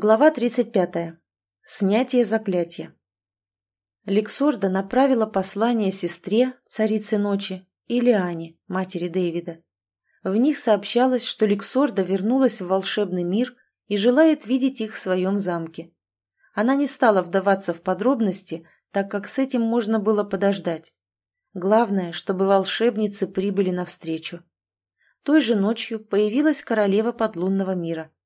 Глава 35. Снятие заклятия. Лексорда направила послание сестре, царице ночи, и Лиане, матери Дэвида. В них сообщалось, что Лексорда вернулась в волшебный мир и желает видеть их в своем замке. Она не стала вдаваться в подробности, так как с этим можно было подождать. Главное, чтобы волшебницы прибыли навстречу. Той же ночью появилась королева подлунного мира –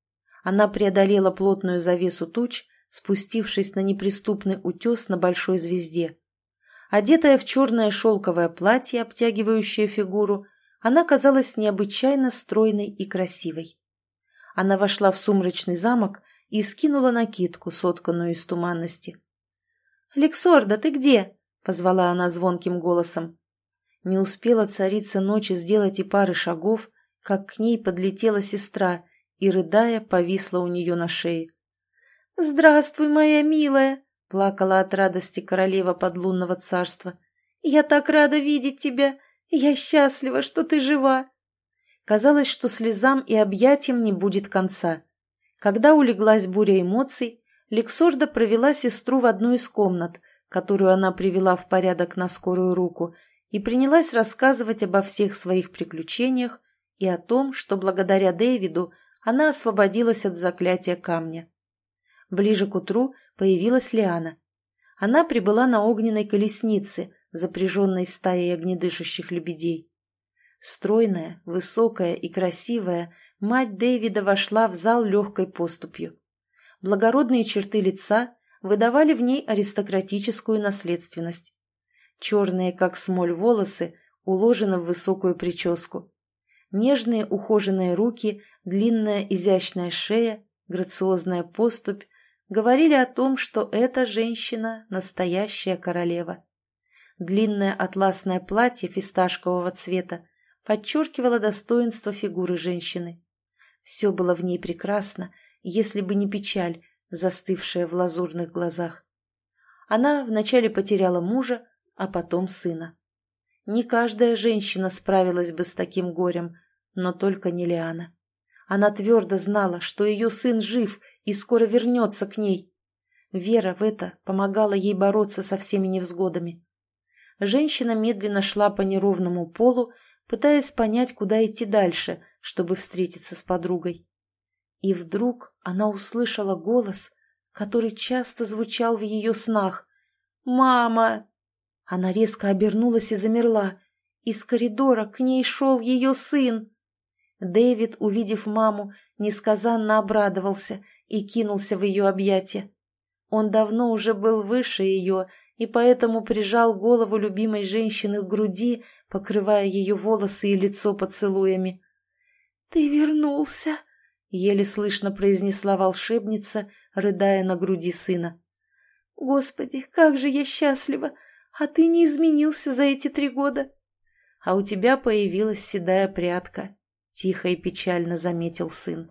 она преодолела плотную завесу туч, спустившись на неприступный утес на большой звезде. Одетая в черное шелковое платье, обтягивающее фигуру, она казалась необычайно стройной и красивой. Она вошла в сумрачный замок и скинула накидку, сотканную из туманности. «Лексорда, ты где?» — позвала она звонким голосом. Не успела царица ночи сделать и пары шагов, как к ней подлетела сестра и, рыдая, повисла у нее на шее. «Здравствуй, моя милая!» — плакала от радости королева подлунного царства. «Я так рада видеть тебя! Я счастлива, что ты жива!» Казалось, что слезам и объятиям не будет конца. Когда улеглась буря эмоций, Лексорда провела сестру в одну из комнат, которую она привела в порядок на скорую руку, и принялась рассказывать обо всех своих приключениях и о том, что благодаря Дэвиду она освободилась от заклятия камня. Ближе к утру появилась Лиана. Она прибыла на огненной колеснице, запряженной стаей огнедышащих лебедей. Стройная, высокая и красивая, мать Дэвида вошла в зал легкой поступью. Благородные черты лица выдавали в ней аристократическую наследственность. Черные, как смоль, волосы уложены в высокую прическу. Нежные ухоженные руки, длинная изящная шея, грациозная поступь говорили о том, что эта женщина – настоящая королева. Длинное атласное платье фисташкового цвета подчеркивало достоинство фигуры женщины. Все было в ней прекрасно, если бы не печаль, застывшая в лазурных глазах. Она вначале потеряла мужа, а потом сына. Не каждая женщина справилась бы с таким горем, но только не Лиана. Она твердо знала, что ее сын жив и скоро вернется к ней. Вера в это помогала ей бороться со всеми невзгодами. Женщина медленно шла по неровному полу, пытаясь понять, куда идти дальше, чтобы встретиться с подругой. И вдруг она услышала голос, который часто звучал в ее снах. «Мама!» Она резко обернулась и замерла. Из коридора к ней шел ее сын. Дэвид, увидев маму, несказанно обрадовался и кинулся в ее объятия. Он давно уже был выше ее и поэтому прижал голову любимой женщины к груди, покрывая ее волосы и лицо поцелуями. «Ты вернулся!» — еле слышно произнесла волшебница, рыдая на груди сына. «Господи, как же я счастлива! А ты не изменился за эти три года!» «А у тебя появилась седая прядка», — тихо и печально заметил сын.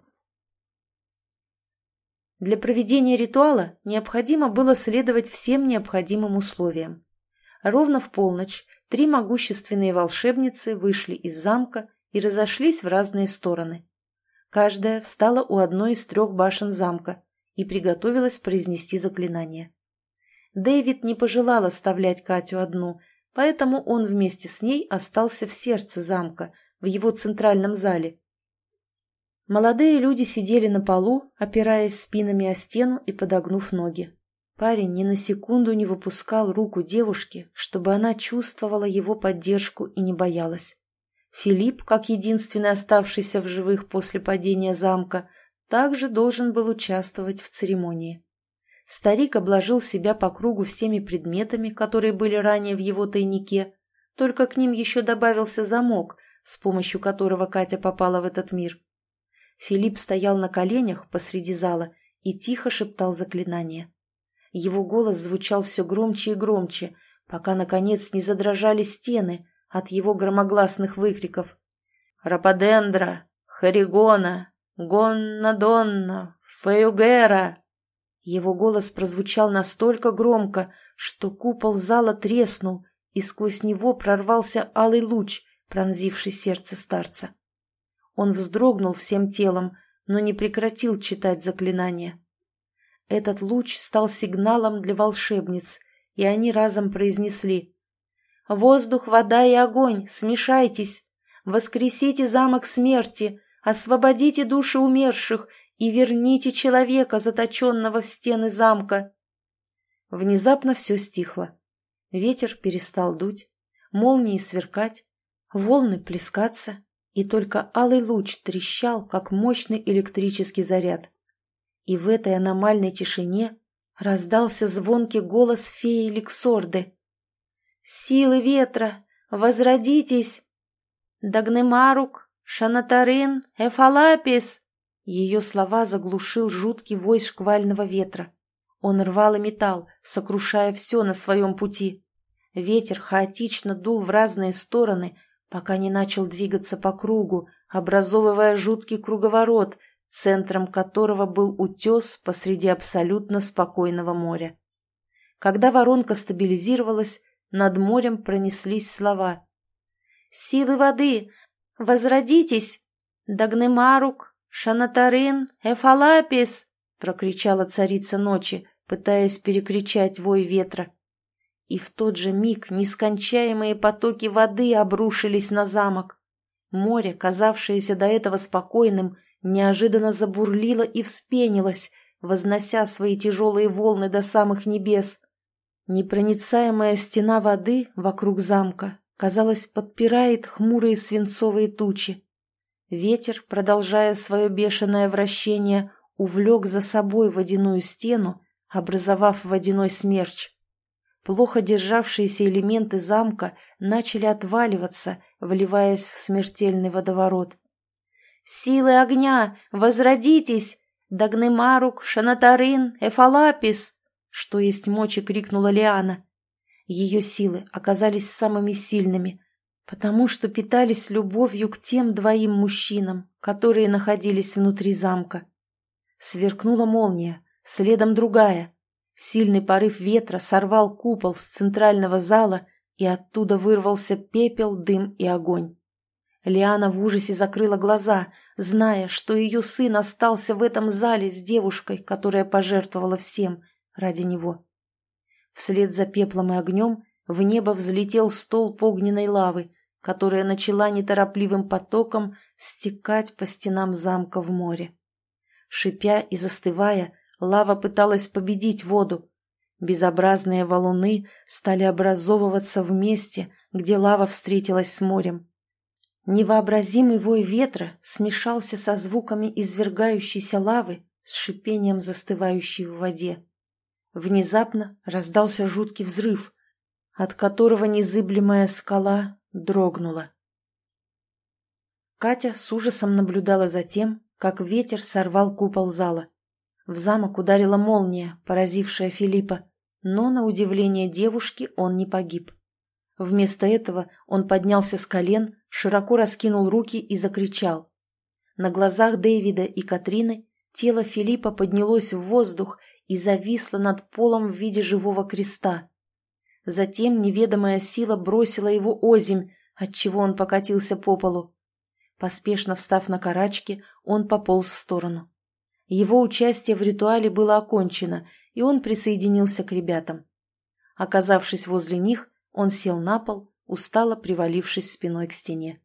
Для проведения ритуала необходимо было следовать всем необходимым условиям. Ровно в полночь три могущественные волшебницы вышли из замка и разошлись в разные стороны. Каждая встала у одной из трех башен замка и приготовилась произнести заклинание. Дэвид не пожелал оставлять Катю одну, поэтому он вместе с ней остался в сердце замка, в его центральном зале. Молодые люди сидели на полу, опираясь спинами о стену и подогнув ноги. Парень ни на секунду не выпускал руку девушки, чтобы она чувствовала его поддержку и не боялась. Филипп, как единственный оставшийся в живых после падения замка, также должен был участвовать в церемонии. Старик обложил себя по кругу всеми предметами, которые были ранее в его тайнике, только к ним еще добавился замок, с помощью которого Катя попала в этот мир. Филипп стоял на коленях посреди зала и тихо шептал заклинание. Его голос звучал все громче и громче, пока, наконец, не задрожали стены от его громогласных выкриков. «Рападендра! Харигона! Гонна-донна! Феюгера!» Его голос прозвучал настолько громко, что купол зала треснул, и сквозь него прорвался алый луч, пронзивший сердце старца. Он вздрогнул всем телом, но не прекратил читать заклинание. этот луч стал сигналом для волшебниц, и они разом произнесли «Воздух, вода и огонь, смешайтесь! Воскресите замок смерти, освободите души умерших и верните человека, заточенного в стены замка!» Внезапно все стихло. Ветер перестал дуть, молнии сверкать, волны плескаться, и только алый луч трещал, как мощный электрический заряд. И в этой аномальной тишине раздался звонкий голос феи Лексорды. «Силы ветра, возродитесь! Дагнемарук, Шанатарин, Эфалапис!» Ее слова заглушил жуткий вой шквального ветра. Он рвал и металл, сокрушая все на своем пути. Ветер хаотично дул в разные стороны, пока не начал двигаться по кругу, образовывая жуткий круговорот, центром которого был утес посреди абсолютно спокойного моря. Когда воронка стабилизировалась, над морем пронеслись слова. «Силы воды! Возродитесь! Дагнемарук! Шанатарин! Эфалапис!» — прокричала царица ночи, пытаясь перекричать вой ветра. И в тот же миг нескончаемые потоки воды обрушились на замок. Море, казавшееся до этого спокойным, неожиданно забурлило и вспенилось, вознося свои тяжелые волны до самых небес. Непроницаемая стена воды вокруг замка, казалось, подпирает хмурые свинцовые тучи. Ветер, продолжая свое бешеное вращение, увлек за собой водяную стену, образовав водяной смерч. Плохо державшиеся элементы замка начали отваливаться, вливаясь в смертельный водоворот. «Силы огня! Возродитесь! Дагнемарук, Шанатарын, Эфалапис!» Что есть мочи, крикнула Лиана. Ее силы оказались самыми сильными, потому что питались любовью к тем двоим мужчинам, которые находились внутри замка. Сверкнула молния, Следом другая. Сильный порыв ветра сорвал купол с центрального зала, и оттуда вырвался пепел, дым и огонь. Лиана в ужасе закрыла глаза, зная, что ее сын остался в этом зале с девушкой, которая пожертвовала всем ради него. Вслед за пеплом и огнем в небо взлетел столб огненной лавы, которая начала неторопливым потоком стекать по стенам замка в море. Шипя и застывая, Лава пыталась победить воду. Безобразные валуны стали образовываться в месте, где лава встретилась с морем. Невообразимый вой ветра смешался со звуками извергающейся лавы с шипением застывающей в воде. Внезапно раздался жуткий взрыв, от которого незыблемая скала дрогнула. Катя с ужасом наблюдала за тем, как ветер сорвал купол зала. В замок ударила молния, поразившая Филиппа, но, на удивление девушки, он не погиб. Вместо этого он поднялся с колен, широко раскинул руки и закричал. На глазах Дэвида и Катрины тело Филиппа поднялось в воздух и зависло над полом в виде живого креста. Затем неведомая сила бросила его озимь, отчего он покатился по полу. Поспешно встав на карачки, он пополз в сторону. Его участие в ритуале было окончено, и он присоединился к ребятам. Оказавшись возле них, он сел на пол, устало привалившись спиной к стене.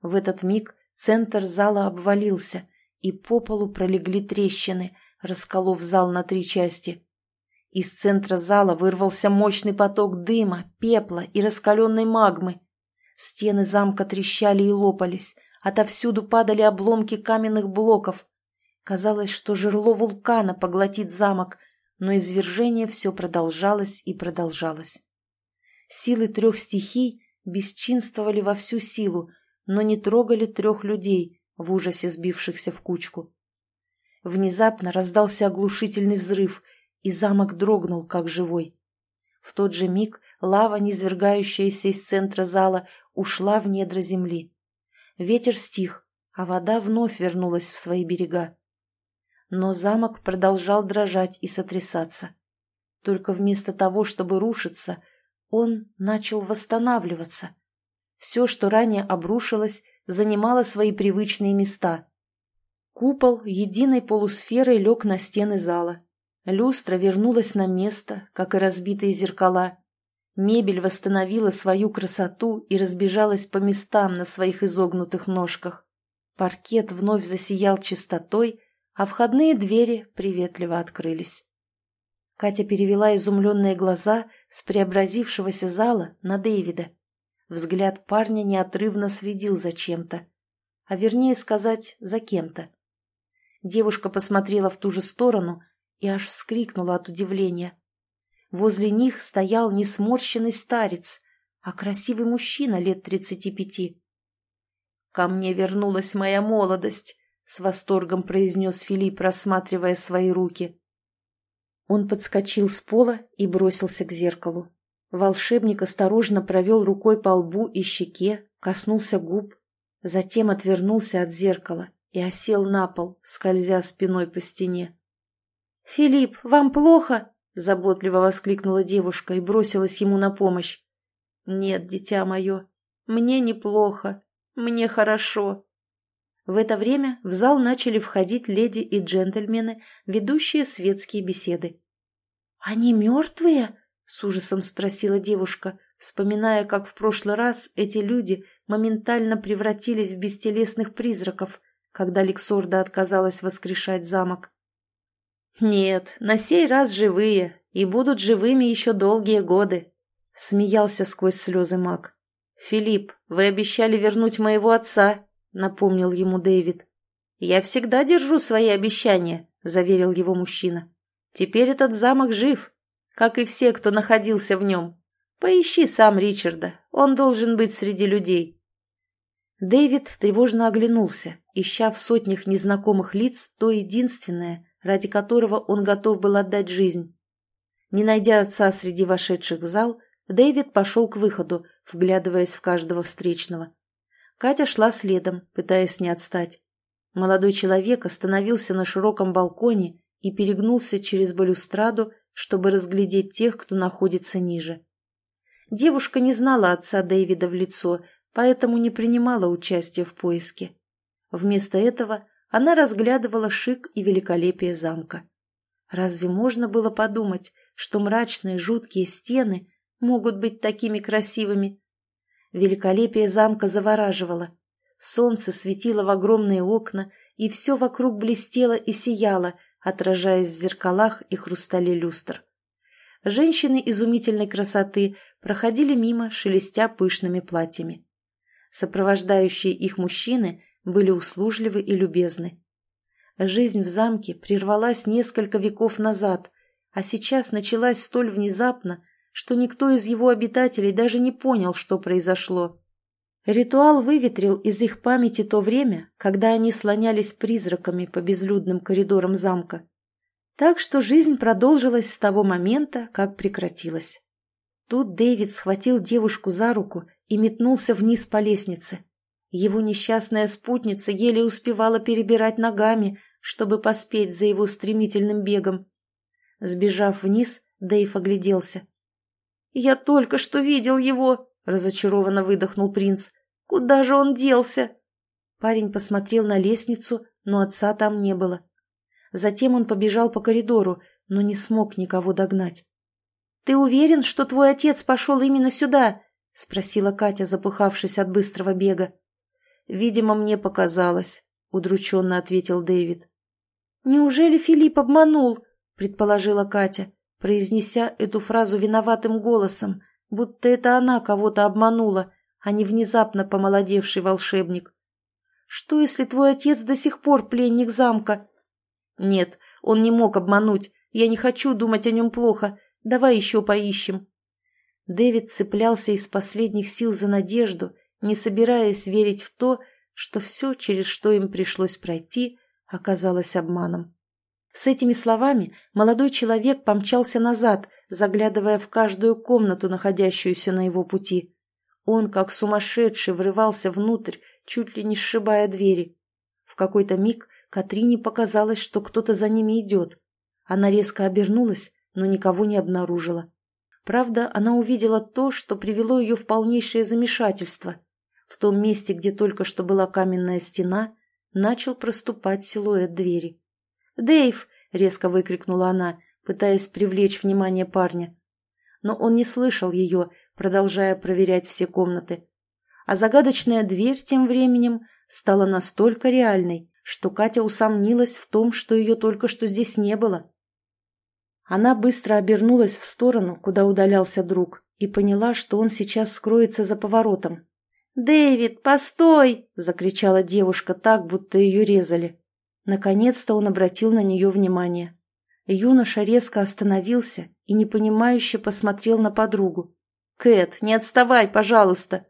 В этот миг центр зала обвалился, и по полу пролегли трещины, расколов зал на три части. Из центра зала вырвался мощный поток дыма, пепла и раскаленной магмы. Стены замка трещали и лопались, отовсюду падали обломки каменных блоков, Казалось, что жерло вулкана поглотит замок, но извержение все продолжалось и продолжалось. Силы трех стихий бесчинствовали во всю силу, но не трогали трех людей, в ужасе сбившихся в кучку. Внезапно раздался оглушительный взрыв, и замок дрогнул, как живой. В тот же миг лава, низвергающаяся из центра зала, ушла в недра земли. Ветер стих, а вода вновь вернулась в свои берега но замок продолжал дрожать и сотрясаться. Только вместо того, чтобы рушиться, он начал восстанавливаться. Все, что ранее обрушилось, занимало свои привычные места. Купол единой полусферой лег на стены зала. Люстра вернулась на место, как и разбитые зеркала. Мебель восстановила свою красоту и разбежалась по местам на своих изогнутых ножках. Паркет вновь засиял чистотой, а входные двери приветливо открылись. Катя перевела изумленные глаза с преобразившегося зала на Дэвида. Взгляд парня неотрывно следил за чем-то, а вернее сказать, за кем-то. Девушка посмотрела в ту же сторону и аж вскрикнула от удивления. Возле них стоял не сморщенный старец, а красивый мужчина лет тридцати пяти. «Ко мне вернулась моя молодость», — с восторгом произнес Филипп, рассматривая свои руки. Он подскочил с пола и бросился к зеркалу. Волшебник осторожно провел рукой по лбу и щеке, коснулся губ, затем отвернулся от зеркала и осел на пол, скользя спиной по стене. «Филипп, вам плохо?» – заботливо воскликнула девушка и бросилась ему на помощь. «Нет, дитя мое, мне неплохо, мне хорошо». В это время в зал начали входить леди и джентльмены, ведущие светские беседы. «Они мертвые?» – с ужасом спросила девушка, вспоминая, как в прошлый раз эти люди моментально превратились в бестелесных призраков, когда Лексорда отказалась воскрешать замок. «Нет, на сей раз живые, и будут живыми еще долгие годы», — смеялся сквозь слезы маг. «Филипп, вы обещали вернуть моего отца», — напомнил ему Дэвид. «Я всегда держу свои обещания», — заверил его мужчина. «Теперь этот замок жив, как и все, кто находился в нем. Поищи сам Ричарда, он должен быть среди людей». Дэвид тревожно оглянулся, ища в сотнях незнакомых лиц то единственное, ради которого он готов был отдать жизнь. Не найдя отца среди вошедших в зал, Дэвид пошел к выходу, вглядываясь в каждого встречного. Катя шла следом, пытаясь не отстать. Молодой человек остановился на широком балконе и перегнулся через балюстраду, чтобы разглядеть тех, кто находится ниже. Девушка не знала отца Дэвида в лицо, поэтому не принимала участия в поиске. Вместо этого она разглядывала шик и великолепие замка. Разве можно было подумать, что мрачные жуткие стены могут быть такими красивыми? Великолепие замка завораживало. Солнце светило в огромные окна, и все вокруг блестело и сияло, отражаясь в зеркалах и хрустале люстр. Женщины изумительной красоты проходили мимо, шелестя пышными платьями. Сопровождающие их мужчины были услужливы и любезны. Жизнь в замке прервалась несколько веков назад, а сейчас началась столь внезапно, что никто из его обитателей даже не понял, что произошло. Ритуал выветрил из их памяти то время, когда они слонялись призраками по безлюдным коридорам замка. Так что жизнь продолжилась с того момента, как прекратилась. Тут Дэвид схватил девушку за руку и метнулся вниз по лестнице. Его несчастная спутница еле успевала перебирать ногами, чтобы поспеть за его стремительным бегом. Сбежав вниз, Дэйв огляделся. «Я только что видел его!» — разочарованно выдохнул принц. «Куда же он делся?» Парень посмотрел на лестницу, но отца там не было. Затем он побежал по коридору, но не смог никого догнать. «Ты уверен, что твой отец пошел именно сюда?» — спросила Катя, запыхавшись от быстрого бега. «Видимо, мне показалось», — удрученно ответил Дэвид. «Неужели Филипп обманул?» — предположила Катя, произнеся эту фразу виноватым голосом, будто это она кого-то обманула, а не внезапно помолодевший волшебник. «Что, если твой отец до сих пор пленник замка?» «Нет, он не мог обмануть. Я не хочу думать о нем плохо. Давай еще поищем». Дэвид цеплялся из последних сил за надежду, не собираясь верить в то, что все, через что им пришлось пройти, оказалось обманом. С этими словами молодой человек помчался назад, заглядывая в каждую комнату, находящуюся на его пути. Он, как сумасшедший, врывался внутрь, чуть ли не сшибая двери. В какой-то миг Катрине показалось, что кто-то за ними идет. Она резко обернулась, но никого не обнаружила. Правда, она увидела то, что привело ее в полнейшее замешательство. В том месте, где только что была каменная стена, начал проступать силуэт двери. «Дэйв!» — резко выкрикнула она, пытаясь привлечь внимание парня. Но он не слышал ее, продолжая проверять все комнаты. А загадочная дверь тем временем стала настолько реальной, что Катя усомнилась в том, что ее только что здесь не было. Она быстро обернулась в сторону, куда удалялся друг, и поняла, что он сейчас скроется за поворотом. «Дэвид, постой!» – закричала девушка так, будто ее резали. Наконец-то он обратил на нее внимание. Юноша резко остановился и непонимающе посмотрел на подругу. «Кэт, не отставай, пожалуйста!»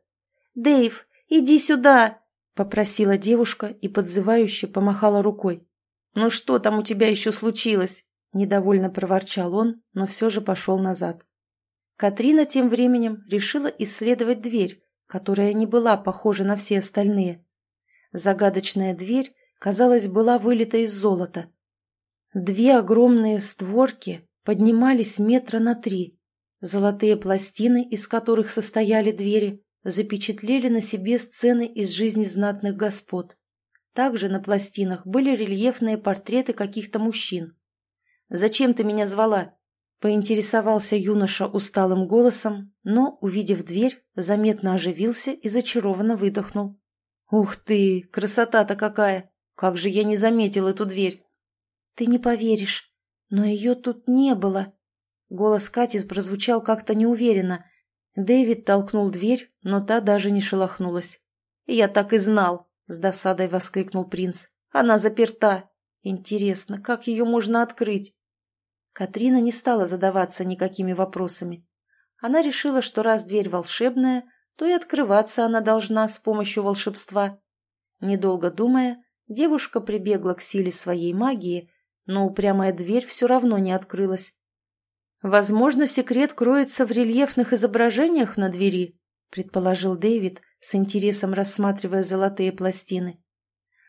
«Дэйв, иди сюда!» – попросила девушка и подзывающе помахала рукой. «Ну что там у тебя еще случилось?» – недовольно проворчал он, но все же пошел назад. Катрина тем временем решила исследовать дверь, которая не была похожа на все остальные. Загадочная дверь, казалось, была вылита из золота. Две огромные створки поднимались метра на три. Золотые пластины, из которых состояли двери, запечатлели на себе сцены из жизни знатных господ. Также на пластинах были рельефные портреты каких-то мужчин. «Зачем ты меня звала?» – поинтересовался юноша усталым голосом, но, увидев дверь, заметно оживился и зачарованно выдохнул. «Ух ты, красота-то какая! Как же я не заметил эту дверь!» «Ты не поверишь, но ее тут не было!» Голос Кати прозвучал как-то неуверенно. Дэвид толкнул дверь, но та даже не шелохнулась. «Я так и знал!» — с досадой воскликнул принц. «Она заперта! Интересно, как ее можно открыть?» Катрина не стала задаваться никакими вопросами. Она решила, что раз дверь волшебная, то и открываться она должна с помощью волшебства. Недолго думая, девушка прибегла к силе своей магии, но упрямая дверь все равно не открылась. «Возможно, секрет кроется в рельефных изображениях на двери», предположил Дэвид, с интересом рассматривая золотые пластины.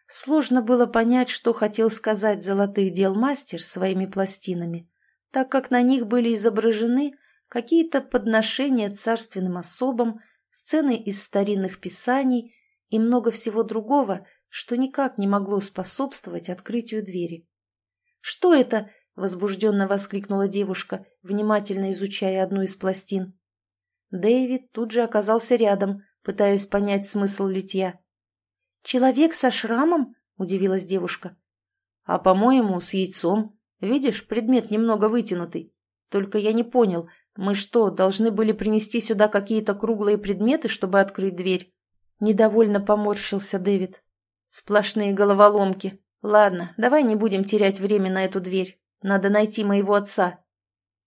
Сложно было понять, что хотел сказать золотых дел мастер своими пластинами, так как на них были изображены какие-то подношения царственным особам, сцены из старинных писаний и много всего другого, что никак не могло способствовать открытию двери. «Что это?» — возбужденно воскликнула девушка, внимательно изучая одну из пластин. Дэвид тут же оказался рядом, пытаясь понять смысл литья. «Человек со шрамом?» — удивилась девушка. «А, по-моему, с яйцом. Видишь, предмет немного вытянутый. Только я не понял, мы что, должны были принести сюда какие-то круглые предметы, чтобы открыть дверь?» Недовольно поморщился Дэвид. «Сплошные головоломки. Ладно, давай не будем терять время на эту дверь. Надо найти моего отца».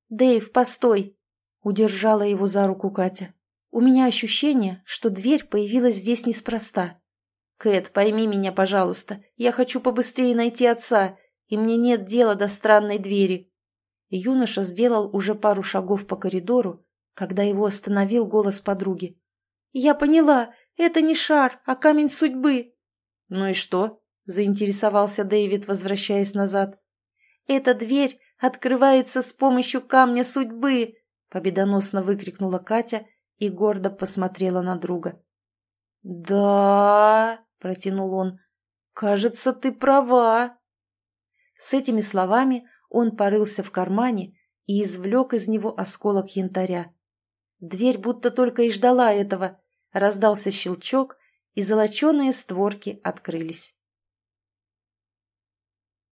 «Дэйв, постой!» — удержала его за руку Катя. «У меня ощущение, что дверь появилась здесь неспроста. Кэт, пойми меня, пожалуйста. Я хочу побыстрее найти отца, и мне нет дела до странной двери». Юноша сделал уже пару шагов по коридору, когда его остановил голос подруги. «Я поняла, это не шар, а камень судьбы». «Ну и что?» – заинтересовался Дэвид, возвращаясь назад. «Эта дверь открывается с помощью камня судьбы!» – победоносно выкрикнула Катя и гордо посмотрела на друга. «Да...» – протянул он. «Кажется, ты права». С этими словами он порылся в кармане и извлек из него осколок янтаря. Дверь будто только и ждала этого. Раздался щелчок, и золоченые створки открылись.